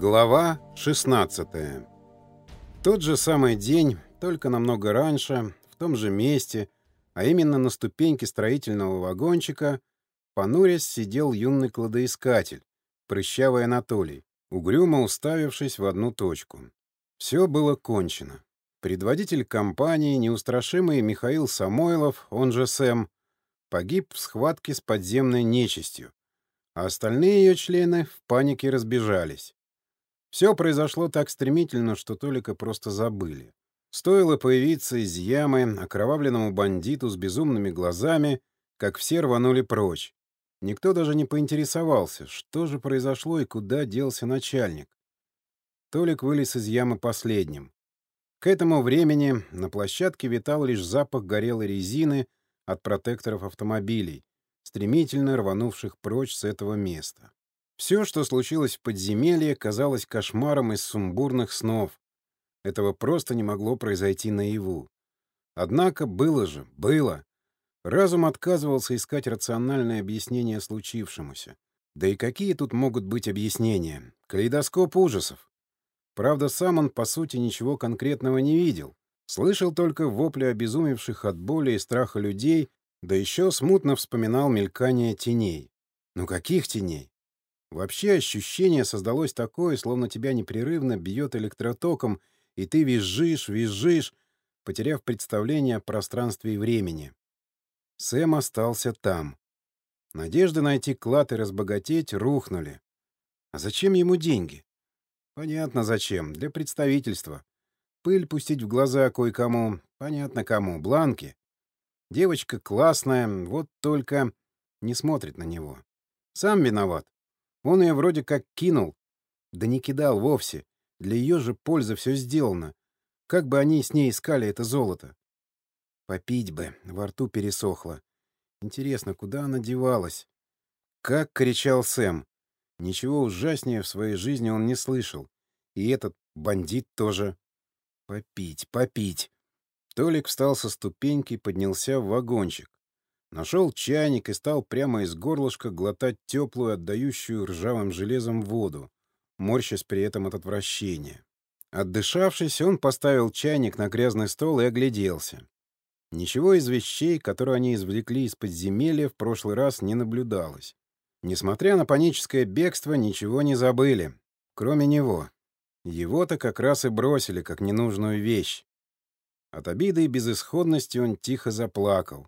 Глава 16 Тот же самый день, только намного раньше, в том же месте, а именно на ступеньке строительного вагончика, понурясь сидел юный кладоискатель, прыщавый Анатолий, угрюмо уставившись в одну точку. Все было кончено. Предводитель компании, неустрашимый Михаил Самойлов, он же Сэм, погиб в схватке с подземной нечистью, а остальные ее члены в панике разбежались. Все произошло так стремительно, что Толика просто забыли. Стоило появиться из ямы окровавленному бандиту с безумными глазами, как все рванули прочь. Никто даже не поинтересовался, что же произошло и куда делся начальник. Толик вылез из ямы последним. К этому времени на площадке витал лишь запах горелой резины от протекторов автомобилей, стремительно рванувших прочь с этого места. Все, что случилось в подземелье, казалось кошмаром из сумбурных снов. Этого просто не могло произойти наяву. Однако было же, было. Разум отказывался искать рациональное объяснение случившемуся. Да и какие тут могут быть объяснения? Калейдоскоп ужасов. Правда, сам он, по сути, ничего конкретного не видел. Слышал только вопли обезумевших от боли и страха людей, да еще смутно вспоминал мелькание теней. Ну каких теней? Вообще ощущение создалось такое, словно тебя непрерывно бьет электротоком, и ты визжишь, визжишь, потеряв представление о пространстве и времени. Сэм остался там. Надежды найти клад и разбогатеть рухнули. А зачем ему деньги? Понятно, зачем. Для представительства. Пыль пустить в глаза кое-кому. Понятно кому. Бланки. Девочка классная, вот только не смотрит на него. Сам виноват. Он ее вроде как кинул. Да не кидал вовсе. Для ее же пользы все сделано. Как бы они с ней искали это золото? Попить бы. Во рту пересохло. Интересно, куда она девалась? Как кричал Сэм. Ничего ужаснее в своей жизни он не слышал. И этот бандит тоже. Попить, попить. Толик встал со ступеньки и поднялся в вагончик. Нашел чайник и стал прямо из горлышка глотать теплую, отдающую ржавым железом воду, морщась при этом от отвращения. Отдышавшись, он поставил чайник на грязный стол и огляделся. Ничего из вещей, которые они извлекли из подземелья, в прошлый раз не наблюдалось. Несмотря на паническое бегство, ничего не забыли, кроме него. Его-то как раз и бросили, как ненужную вещь. От обиды и безысходности он тихо заплакал.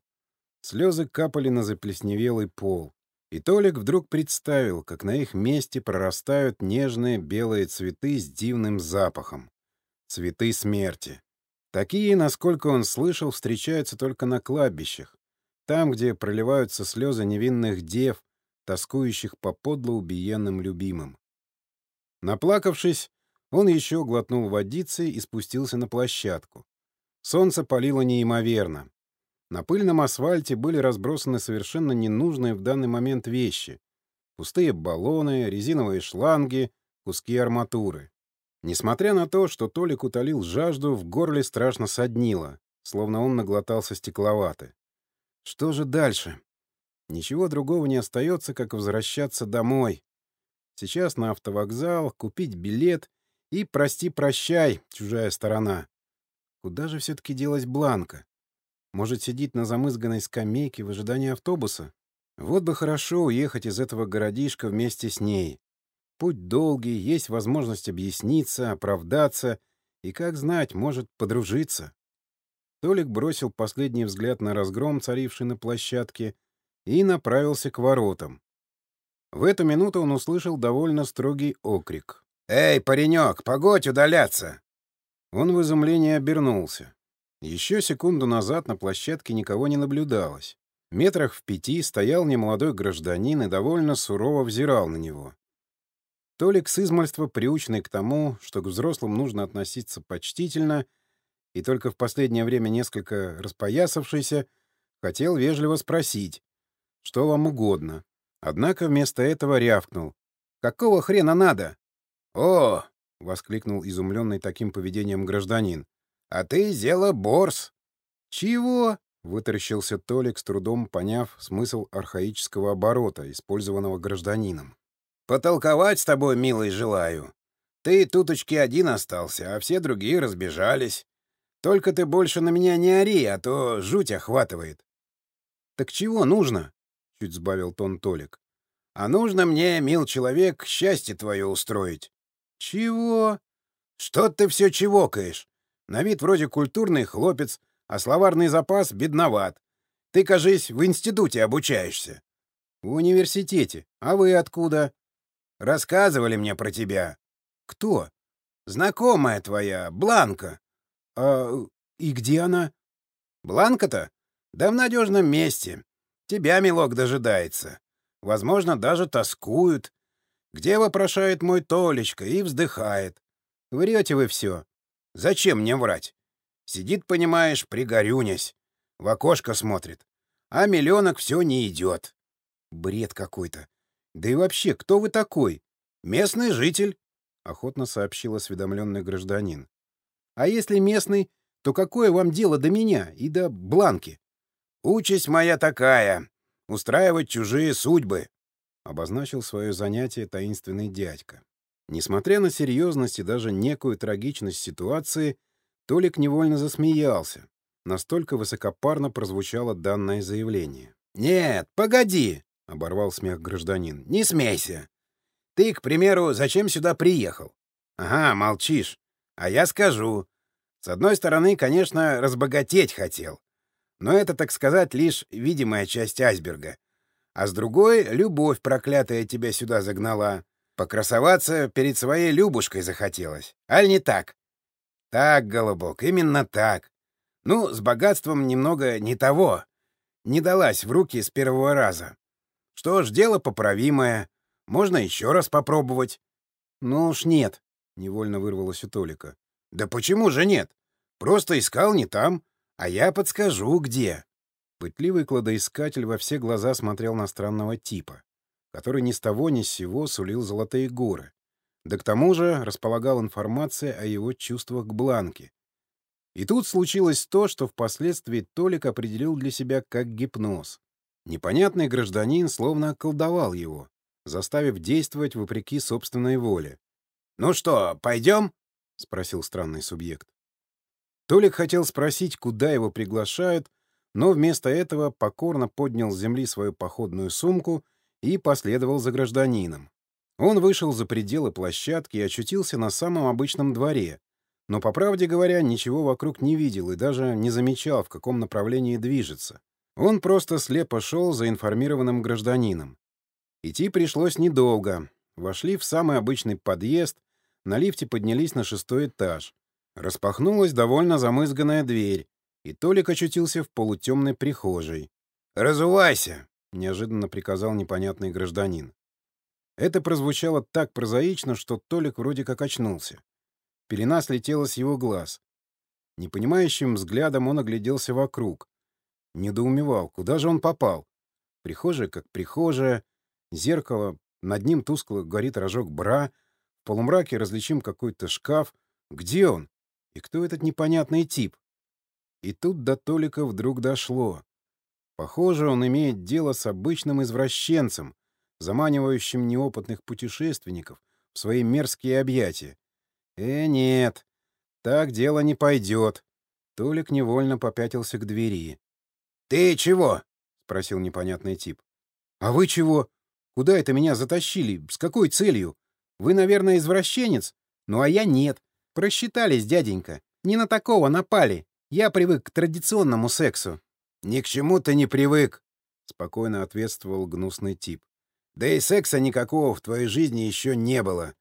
Слезы капали на заплесневелый пол. И Толик вдруг представил, как на их месте прорастают нежные белые цветы с дивным запахом. Цветы смерти. Такие, насколько он слышал, встречаются только на кладбищах. Там, где проливаются слезы невинных дев, тоскующих по подло убиенным любимым. Наплакавшись, он еще глотнул водицы и спустился на площадку. Солнце палило неимоверно. На пыльном асфальте были разбросаны совершенно ненужные в данный момент вещи. Пустые баллоны, резиновые шланги, куски арматуры. Несмотря на то, что Толик утолил жажду, в горле страшно соднило, словно он наглотался стекловаты. Что же дальше? Ничего другого не остается, как возвращаться домой. Сейчас на автовокзал, купить билет и прости-прощай, чужая сторона. Куда же все-таки делась Бланка? Может, сидит на замызганной скамейке в ожидании автобуса? Вот бы хорошо уехать из этого городишка вместе с ней. Путь долгий, есть возможность объясниться, оправдаться и, как знать, может подружиться. Толик бросил последний взгляд на разгром, царивший на площадке, и направился к воротам. В эту минуту он услышал довольно строгий окрик. «Эй, паренек, погодь удаляться!» Он в изумлении обернулся. Еще секунду назад на площадке никого не наблюдалось. Метрах в пяти стоял немолодой гражданин и довольно сурово взирал на него. Толик с измальства, приученный к тому, что к взрослым нужно относиться почтительно, и только в последнее время несколько распоясавшийся, хотел вежливо спросить, что вам угодно. Однако вместо этого рявкнул. «Какого хрена надо?» «О!» — воскликнул изумленный таким поведением гражданин. А ты зела борс. Чего? Вытаращился Толик, с трудом поняв смысл архаического оборота, использованного гражданином. «Потолковать с тобой, милый, желаю. Ты туточки один остался, а все другие разбежались. Только ты больше на меня не ори, а то жуть охватывает. — Так чего нужно? — чуть сбавил тон Толик. — А нужно мне, мил человек, счастье твое устроить. — Чего? — Что ты все чевокаешь? На вид вроде культурный хлопец, а словарный запас бедноват. Ты, кажись, в институте обучаешься. — В университете. А вы откуда? — Рассказывали мне про тебя. — Кто? — Знакомая твоя, Бланка. — А и где она? — Бланка-то? Да в надежном месте. Тебя, милок, дожидается. Возможно, даже тоскует. Где вопрошает мой Толечка и вздыхает. Врете вы все. Зачем мне врать? Сидит, понимаешь, пригорюнясь. В окошко смотрит. А миллионок все не идет. Бред какой-то. Да и вообще, кто вы такой? Местный житель, — охотно сообщил осведомленный гражданин. А если местный, то какое вам дело до меня и до Бланки? Участь моя такая — устраивать чужие судьбы, — обозначил свое занятие таинственный дядька. Несмотря на серьезность и даже некую трагичность ситуации, Толик невольно засмеялся. Настолько высокопарно прозвучало данное заявление. «Нет, погоди!» — оборвал смех гражданин. «Не смейся! Ты, к примеру, зачем сюда приехал? Ага, молчишь. А я скажу. С одной стороны, конечно, разбогатеть хотел. Но это, так сказать, лишь видимая часть айсберга. А с другой, любовь проклятая тебя сюда загнала. Покрасоваться перед своей Любушкой захотелось. Аль не так? Так, голубок, именно так. Ну, с богатством немного не того. Не далась в руки с первого раза. Что ж, дело поправимое. Можно еще раз попробовать. Ну уж нет, — невольно вырвалось у Толика. Да почему же нет? Просто искал не там, а я подскажу, где. Пытливый кладоискатель во все глаза смотрел на странного типа, который ни с того ни с сего сулил золотые горы. Да к тому же располагал информацией о его чувствах к Бланке. И тут случилось то, что впоследствии Толик определил для себя как гипноз. Непонятный гражданин словно околдовал его, заставив действовать вопреки собственной воле. «Ну что, пойдем?» — спросил странный субъект. Толик хотел спросить, куда его приглашают, но вместо этого покорно поднял с земли свою походную сумку и последовал за гражданином. Он вышел за пределы площадки и очутился на самом обычном дворе, но, по правде говоря, ничего вокруг не видел и даже не замечал, в каком направлении движется. Он просто слепо шел за информированным гражданином. Идти пришлось недолго. Вошли в самый обычный подъезд, на лифте поднялись на шестой этаж. Распахнулась довольно замызганная дверь, и Толик очутился в полутемной прихожей. «Разувайся!» — неожиданно приказал непонятный гражданин. Это прозвучало так прозаично, что Толик вроде как очнулся. Пелена слетела с его глаз. Непонимающим взглядом он огляделся вокруг. Недоумевал, куда же он попал. Прихожая как прихожая, зеркало, над ним тускло горит рожок бра, в полумраке различим какой-то шкаф. Где он? И кто этот непонятный тип? И тут до Толика вдруг дошло. Похоже, он имеет дело с обычным извращенцем, заманивающим неопытных путешественников в свои мерзкие объятия. Э, нет, так дело не пойдет. Толик невольно попятился к двери. — Ты чего? — спросил непонятный тип. — А вы чего? Куда это меня затащили? С какой целью? Вы, наверное, извращенец? Ну, а я нет. Просчитались, дяденька. Не на такого напали. Я привык к традиционному сексу. — Ни к чему ты не привык, — спокойно ответствовал гнусный тип. — Да и секса никакого в твоей жизни еще не было.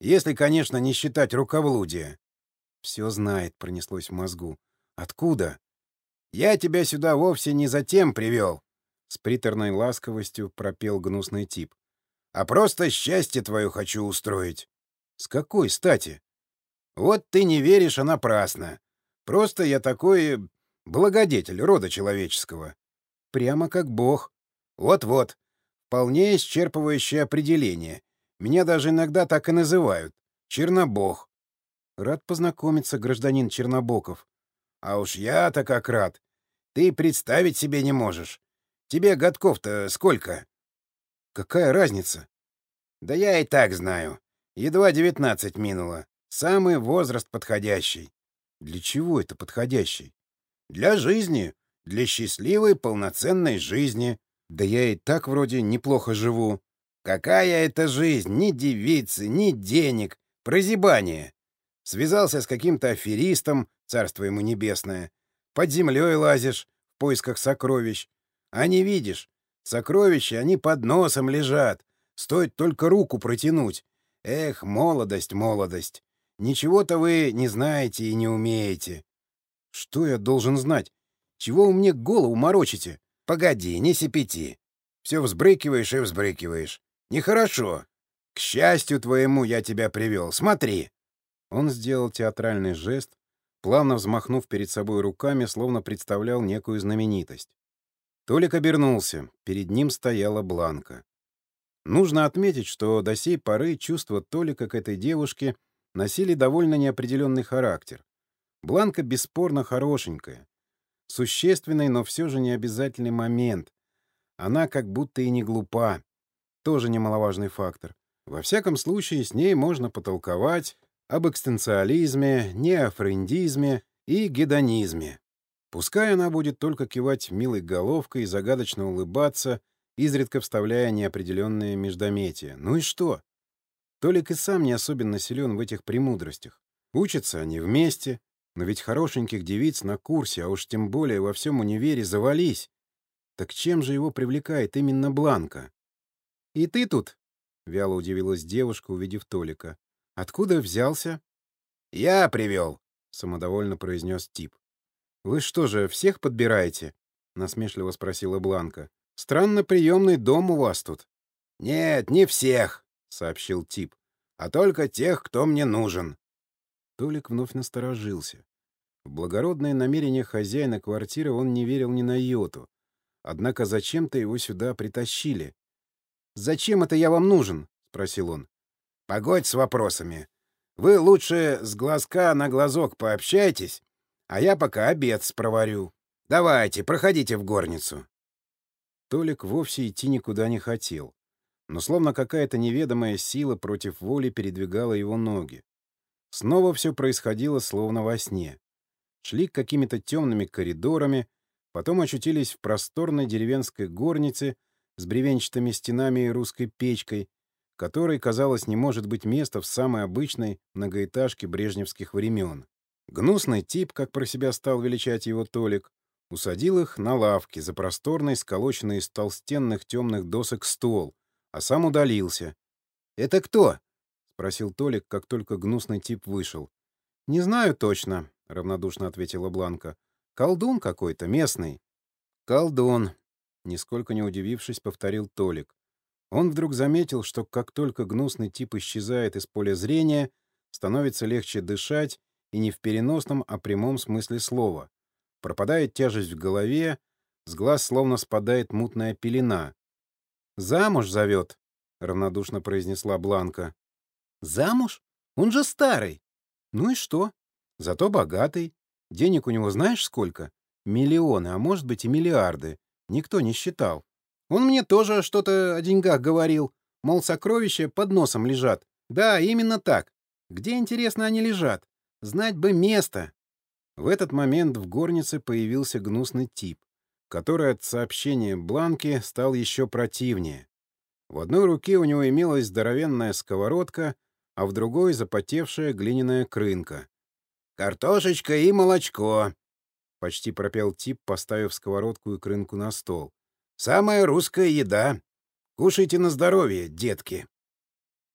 Если, конечно, не считать рукоблудия. — Все знает, — пронеслось в мозгу. — Откуда? — Я тебя сюда вовсе не затем привел, — с приторной ласковостью пропел гнусный тип. — А просто счастье твое хочу устроить. — С какой стати? Вот ты не веришь, а напрасно. Просто я такой благодетель рода человеческого. Прямо как бог. Вот-вот. Вполне исчерпывающее определение. Меня даже иногда так и называют. Чернобог. Рад познакомиться, гражданин Чернобоков. А уж я-то как рад. Ты представить себе не можешь. Тебе годков-то сколько? Какая разница? Да я и так знаю. Едва девятнадцать минуло. Самый возраст подходящий. Для чего это подходящий? Для жизни. Для счастливой, полноценной жизни. Да я и так вроде неплохо живу. Какая это жизнь? Ни девицы, ни денег. Прозябание. Связался с каким-то аферистом, царство ему небесное. Под землей лазишь в поисках сокровищ. А не видишь. Сокровища, они под носом лежат. Стоит только руку протянуть. Эх, молодость, молодость. Ничего-то вы не знаете и не умеете. Что я должен знать? Чего вы мне голову морочите? Погоди, не сипяти. Все взбрыкиваешь и взбрыкиваешь. Нехорошо. К счастью твоему я тебя привел. Смотри. Он сделал театральный жест, плавно взмахнув перед собой руками, словно представлял некую знаменитость. Толик обернулся. Перед ним стояла Бланка. Нужно отметить, что до сей поры чувства Толика к этой девушке носили довольно неопределенный характер. Бланка бесспорно хорошенькая. Существенный, но все же не обязательный момент. Она как будто и не глупа. Тоже немаловажный фактор. Во всяком случае, с ней можно потолковать об экстенциализме, неофрендизме и гедонизме. Пускай она будет только кивать милой головкой и загадочно улыбаться, изредка вставляя неопределенные междометия. Ну и что? Толик и сам не особенно силен в этих премудростях. Учатся они вместе, но ведь хорошеньких девиц на курсе, а уж тем более во всем универе, завались. Так чем же его привлекает именно Бланка? — И ты тут? — вяло удивилась девушка, увидев Толика. — Откуда взялся? — Я привел, — самодовольно произнес тип. — Вы что же, всех подбираете? — насмешливо спросила Бланка. — Странно приемный дом у вас тут. — Нет, не всех, — сообщил тип, — а только тех, кто мне нужен. Толик вновь насторожился. В благородные намерения хозяина квартиры он не верил ни на йоту. Однако зачем-то его сюда притащили. «Зачем это я вам нужен?» — спросил он. «Погодь с вопросами. Вы лучше с глазка на глазок пообщайтесь, а я пока обед спроварю. Давайте, проходите в горницу». Толик вовсе идти никуда не хотел, но словно какая-то неведомая сила против воли передвигала его ноги. Снова все происходило словно во сне. Шли какими-то темными коридорами, потом очутились в просторной деревенской горнице с бревенчатыми стенами и русской печкой, которой, казалось, не может быть места в самой обычной многоэтажке брежневских времен. Гнусный тип, как про себя стал величать его Толик, усадил их на лавке за просторный, сколоченный из толстенных темных досок стол, а сам удалился. «Это кто?» — спросил Толик, как только гнусный тип вышел. «Не знаю точно», — равнодушно ответила Бланка. «Колдун какой-то, местный». «Колдун», — нисколько не удивившись, повторил Толик. Он вдруг заметил, что как только гнусный тип исчезает из поля зрения, становится легче дышать и не в переносном, а прямом смысле слова. Пропадает тяжесть в голове, с глаз словно спадает мутная пелена. «Замуж зовет», — равнодушно произнесла Бланка. Замуж? Он же старый. Ну и что? Зато богатый. Денег у него знаешь сколько? Миллионы, а может быть и миллиарды. Никто не считал. Он мне тоже что-то о деньгах говорил. Мол, сокровища под носом лежат. Да, именно так. Где, интересно, они лежат? Знать бы место. В этот момент в горнице появился гнусный тип, который от сообщения Бланки стал еще противнее. В одной руке у него имелась здоровенная сковородка, а в другой — запотевшая глиняная крынка. «Картошечка и молочко», — почти пропел тип, поставив сковородку и крынку на стол. «Самая русская еда. Кушайте на здоровье, детки».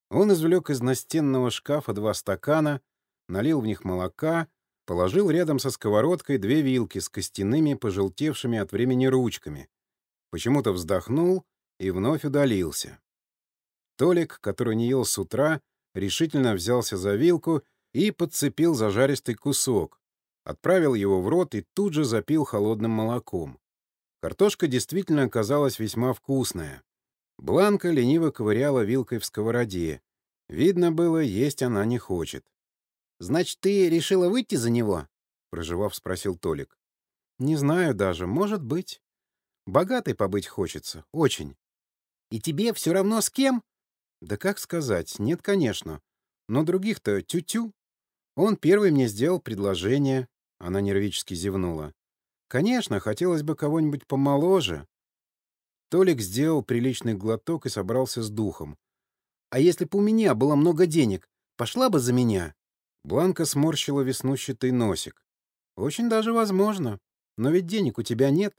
Он извлек из настенного шкафа два стакана, налил в них молока, положил рядом со сковородкой две вилки с костяными, пожелтевшими от времени ручками. Почему-то вздохнул и вновь удалился. Толик, который не ел с утра, решительно взялся за вилку и подцепил зажаристый кусок, отправил его в рот и тут же запил холодным молоком. Картошка действительно оказалась весьма вкусная. Бланка лениво ковыряла вилкой в сковороде. Видно было, есть она не хочет. — Значит, ты решила выйти за него? — проживав, спросил Толик. — Не знаю даже, может быть. Богатой побыть хочется, очень. — И тебе все равно с кем? Да как сказать? Нет, конечно. Но других-то тю-тю. Он первый мне сделал предложение. Она нервически зевнула. Конечно, хотелось бы кого-нибудь помоложе. Толик сделал приличный глоток и собрался с духом. А если бы у меня было много денег, пошла бы за меня? Бланка сморщила веснущатый носик. Очень даже возможно. Но ведь денег у тебя нет.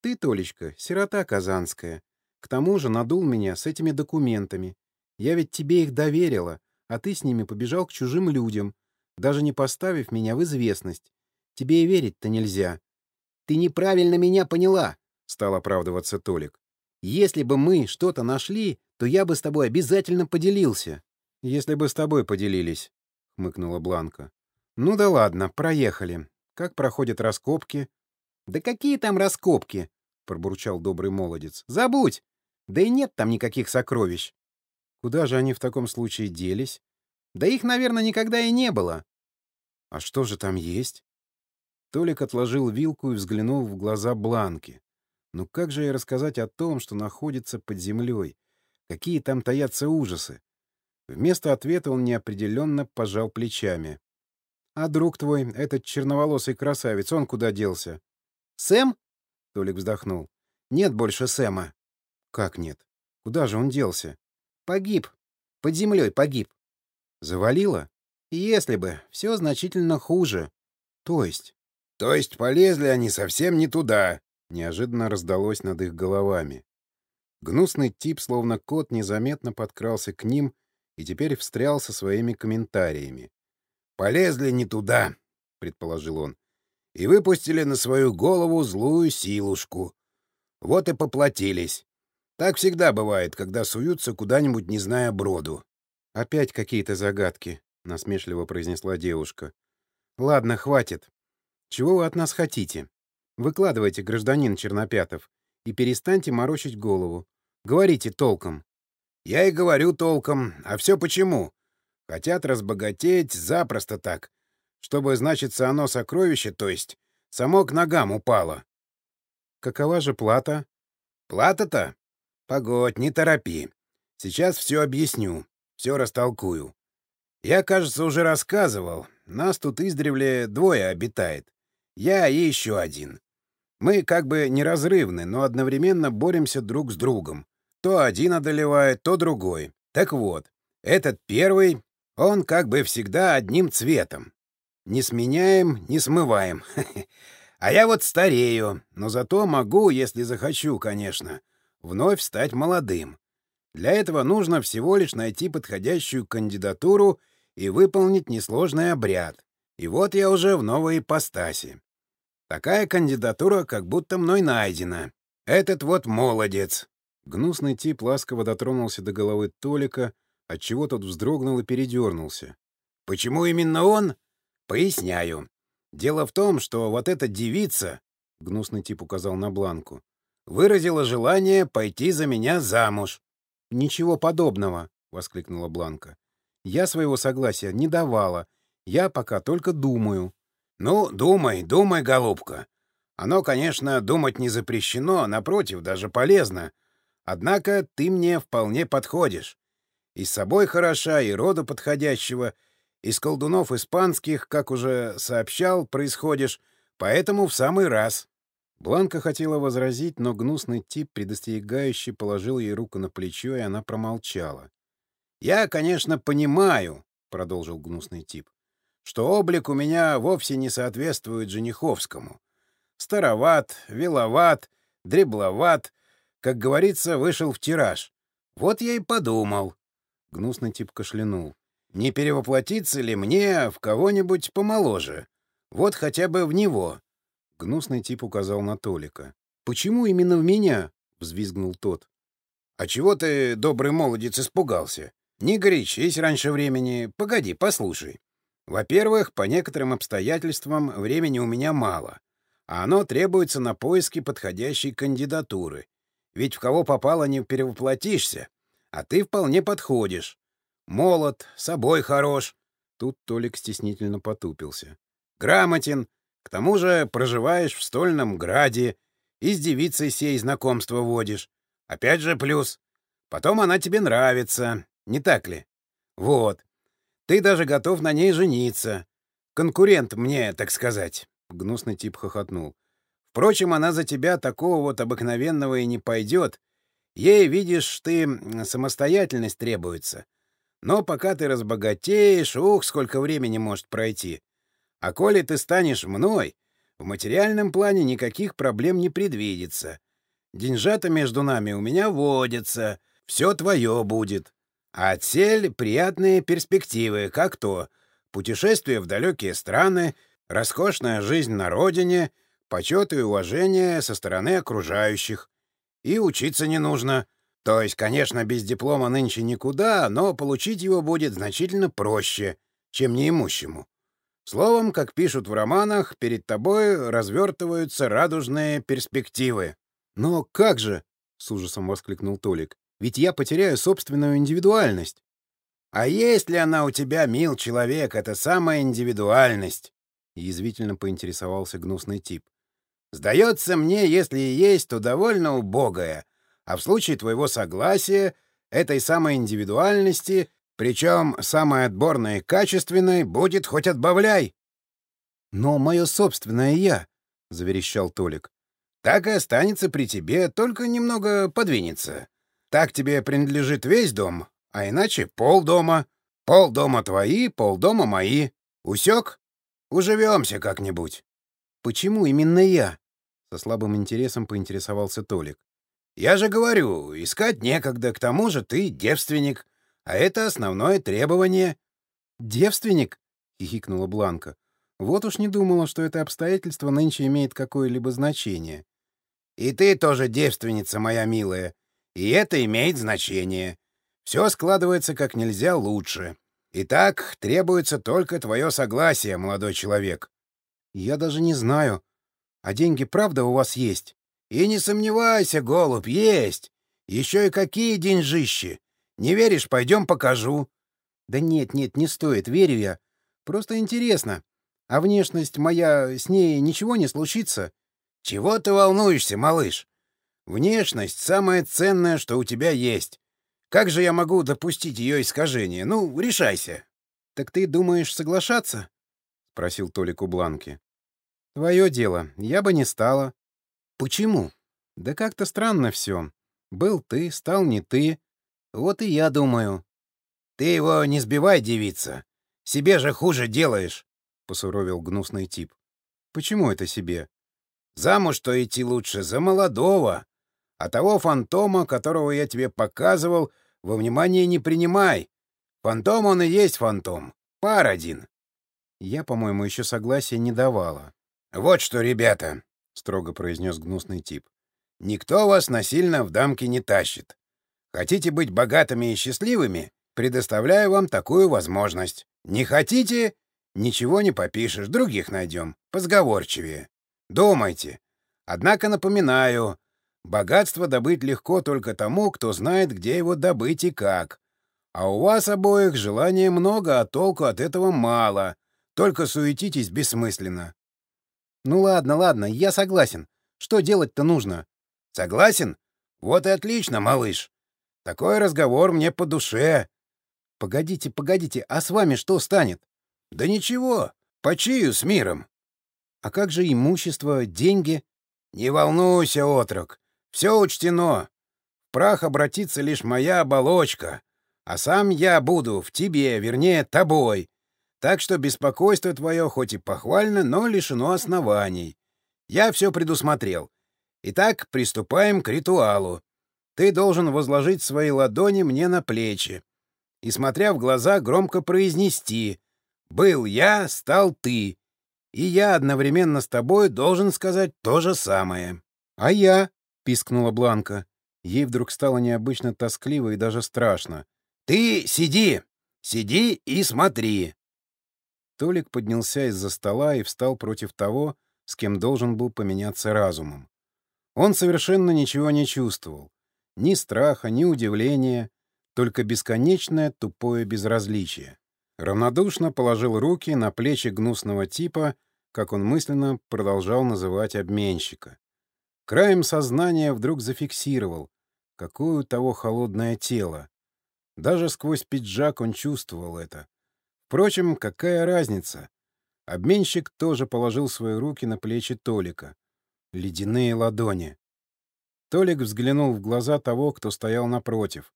Ты, Толечка, сирота казанская. К тому же надул меня с этими документами. Я ведь тебе их доверила, а ты с ними побежал к чужим людям, даже не поставив меня в известность. Тебе и верить-то нельзя. — Ты неправильно меня поняла, — стал оправдываться Толик. — Если бы мы что-то нашли, то я бы с тобой обязательно поделился. — Если бы с тобой поделились, — хмыкнула Бланка. — Ну да ладно, проехали. Как проходят раскопки? — Да какие там раскопки? — пробурчал добрый молодец. — Забудь! Да и нет там никаких сокровищ. Куда же они в таком случае делись? Да их, наверное, никогда и не было. А что же там есть? Толик отложил вилку и взглянул в глаза Бланки. Ну как же ей рассказать о том, что находится под землей? Какие там таятся ужасы? Вместо ответа он неопределенно пожал плечами. — А друг твой, этот черноволосый красавец, он куда делся? — Сэм? — Толик вздохнул. — Нет больше Сэма. — Как нет? Куда же он делся? Погиб. Под землей погиб. Завалило? Если бы. Все значительно хуже. То есть? То есть полезли они совсем не туда. Неожиданно раздалось над их головами. Гнусный тип, словно кот, незаметно подкрался к ним и теперь встрял со своими комментариями. «Полезли не туда», — предположил он, — «и выпустили на свою голову злую силушку. Вот и поплатились. Так всегда бывает, когда суются куда-нибудь, не зная броду. — Опять какие-то загадки, — насмешливо произнесла девушка. — Ладно, хватит. Чего вы от нас хотите? Выкладывайте, гражданин Чернопятов, и перестаньте морочить голову. Говорите толком. — Я и говорю толком. А все почему? Хотят разбогатеть запросто так. Чтобы, значится, оно сокровище, то есть, само к ногам упало. — Какова же плата? — Плата-то? Погодь, не торопи. Сейчас все объясню, все растолкую. Я, кажется, уже рассказывал. Нас тут издревле двое обитает. Я и еще один. Мы как бы неразрывны, но одновременно боремся друг с другом. То один одолевает, то другой. Так вот, этот первый, он как бы всегда одним цветом. Не сменяем, не смываем. А я вот старею, но зато могу, если захочу, конечно, вновь стать молодым. Для этого нужно всего лишь найти подходящую кандидатуру и выполнить несложный обряд. И вот я уже в новой ипостаси. Такая кандидатура как будто мной найдена. Этот вот молодец. Гнусный тип ласково дотронулся до головы Толика, отчего тот вздрогнул и передернулся. Почему именно он? Поясняю. Дело в том, что вот эта девица, — гнусный тип указал на Бланку, выразила желание пойти за меня замуж. — Ничего подобного, — воскликнула Бланка. — Я своего согласия не давала. Я пока только думаю. — Ну, думай, думай, голубка. Оно, конечно, думать не запрещено, напротив, даже полезно. Однако ты мне вполне подходишь. И с собой хороша, и рода подходящего, из колдунов испанских, как уже сообщал, происходишь, поэтому в самый раз. Бланка хотела возразить, но гнусный тип, предостерегающий, положил ей руку на плечо, и она промолчала. «Я, конечно, понимаю», — продолжил гнусный тип, «что облик у меня вовсе не соответствует жениховскому. Староват, веловат, дребловат, как говорится, вышел в тираж. Вот я и подумал». Гнусный тип кашлянул. «Не перевоплотиться ли мне в кого-нибудь помоложе? Вот хотя бы в него». Гнусный тип указал на Толика. «Почему именно в меня?» — взвизгнул тот. «А чего ты, добрый молодец, испугался? Не горячись раньше времени. Погоди, послушай. Во-первых, по некоторым обстоятельствам времени у меня мало, а оно требуется на поиски подходящей кандидатуры. Ведь в кого попало не перевоплотишься, а ты вполне подходишь. Молод, собой хорош». Тут Толик стеснительно потупился. «Грамотен, к тому же проживаешь в стольном граде и с девицей сей знакомство водишь. Опять же плюс. Потом она тебе нравится, не так ли? Вот. Ты даже готов на ней жениться. Конкурент мне, так сказать. Гнусный тип хохотнул. Впрочем, она за тебя такого вот обыкновенного и не пойдет. Ей, видишь, ты самостоятельность требуется. Но пока ты разбогатеешь, ух, сколько времени может пройти. А коли ты станешь мной, в материальном плане никаких проблем не предвидится. Деньжата между нами у меня водятся, все твое будет. А цель — приятные перспективы, как то путешествие в далекие страны, роскошная жизнь на родине, почет и уважение со стороны окружающих. И учиться не нужно. То есть, конечно, без диплома нынче никуда, но получить его будет значительно проще, чем неимущему. Словом, как пишут в романах, перед тобой развертываются радужные перспективы. «Но как же?» — с ужасом воскликнул Толик. «Ведь я потеряю собственную индивидуальность». «А есть ли она у тебя, мил человек, эта самая индивидуальность?» — язвительно поинтересовался гнусный тип. «Сдается мне, если и есть, то довольно убогая, а в случае твоего согласия, этой самой индивидуальности, причем самой отборной и качественной, будет хоть отбавляй». «Но мое собственное я», — заверещал Толик, так и останется при тебе, только немного подвинется. Так тебе принадлежит весь дом, а иначе полдома. Полдома твои, полдома мои. Усек? Уживемся как-нибудь. — Почему именно я? — со слабым интересом поинтересовался Толик. — Я же говорю, искать некогда, к тому же ты девственник, а это основное требование. — Девственник? — хихикнула Бланка. Вот уж не думала, что это обстоятельство нынче имеет какое-либо значение. И ты тоже девственница, моя милая. И это имеет значение. Все складывается как нельзя лучше. Итак, требуется только твое согласие, молодой человек. Я даже не знаю. А деньги правда у вас есть? И не сомневайся, голубь, есть. Еще и какие деньжищи. Не веришь, пойдем покажу. Да нет, нет, не стоит, верю я. Просто интересно. А внешность моя, с ней ничего не случится? «Чего ты волнуешься, малыш? Внешность — самое ценное, что у тебя есть. Как же я могу допустить ее искажение? Ну, решайся». «Так ты думаешь соглашаться?» — спросил Толик у Бланки. «Твое дело. Я бы не стала». «Почему?» «Да как-то странно все. Был ты, стал не ты. Вот и я думаю». «Ты его не сбивай, девица. Себе же хуже делаешь», — посуровил гнусный тип. «Почему это себе?» Замуж-то идти лучше за молодого. А того фантома, которого я тебе показывал, во внимание не принимай. Фантом он и есть фантом. Пар один. Я, по-моему, еще согласия не давала. — Вот что, ребята, — строго произнес гнусный тип, — никто вас насильно в дамки не тащит. Хотите быть богатыми и счастливыми? Предоставляю вам такую возможность. Не хотите? Ничего не попишешь, других найдем, позговорчивее. Думайте. Однако напоминаю, богатство добыть легко только тому, кто знает, где его добыть и как. А у вас обоих желания много, а толку от этого мало. Только суетитесь бессмысленно. Ну ладно, ладно, я согласен. Что делать-то нужно? Согласен? Вот и отлично, малыш. Такой разговор мне по душе. Погодите, погодите, а с вами что станет? Да ничего, почию с миром. А как же имущество, деньги? Не волнуйся, отрок. Все учтено. В прах обратится лишь моя оболочка. А сам я буду в тебе, вернее, тобой. Так что беспокойство твое хоть и похвально, но лишено оснований. Я все предусмотрел. Итак, приступаем к ритуалу. Ты должен возложить свои ладони мне на плечи и, смотря в глаза, громко произнести «Был я, стал ты», и я одновременно с тобой должен сказать то же самое. — А я? — пискнула Бланка. Ей вдруг стало необычно тоскливо и даже страшно. — Ты сиди! Сиди и смотри! Толик поднялся из-за стола и встал против того, с кем должен был поменяться разумом. Он совершенно ничего не чувствовал. Ни страха, ни удивления, только бесконечное тупое безразличие равнодушно положил руки на плечи гнусного типа, как он мысленно продолжал называть обменщика. Краем сознания вдруг зафиксировал, какое у того холодное тело. Даже сквозь пиджак он чувствовал это. Впрочем, какая разница? Обменщик тоже положил свои руки на плечи Толика. Ледяные ладони. Толик взглянул в глаза того, кто стоял напротив.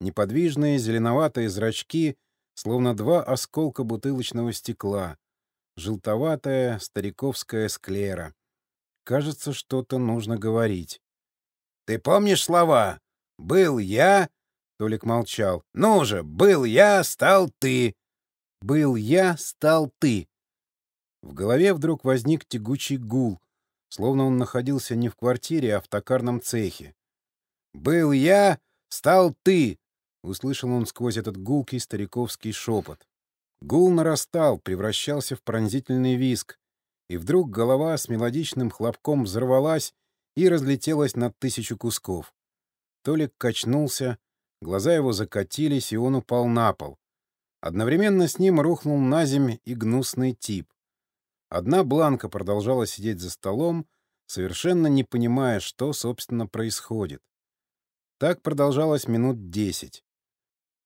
Неподвижные зеленоватые зрачки, словно два осколка бутылочного стекла. Желтоватая стариковская склера. Кажется, что-то нужно говорить. «Ты помнишь слова? Был я...» Толик молчал. «Ну же, был я, стал ты!» «Был я, стал ты!» В голове вдруг возник тягучий гул, словно он находился не в квартире, а в токарном цехе. «Был я, стал ты!» — услышал он сквозь этот гулкий стариковский шепот. Гул нарастал, превращался в пронзительный виск, и вдруг голова с мелодичным хлопком взорвалась и разлетелась на тысячу кусков. Толик качнулся, глаза его закатились, и он упал на пол. Одновременно с ним рухнул на земь и гнусный тип. Одна Бланка продолжала сидеть за столом, совершенно не понимая, что, собственно, происходит. Так продолжалось минут десять.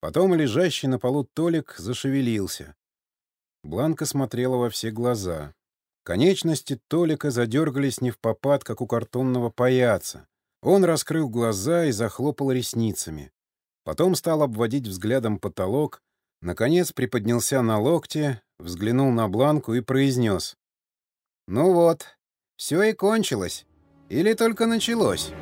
Потом лежащий на полу Толик зашевелился. Бланка смотрела во все глаза. Конечности Толика задергались не в попад, как у картонного паяца. Он раскрыл глаза и захлопал ресницами. Потом стал обводить взглядом потолок, наконец приподнялся на локте, взглянул на Бланку и произнес. «Ну вот, все и кончилось. Или только началось?»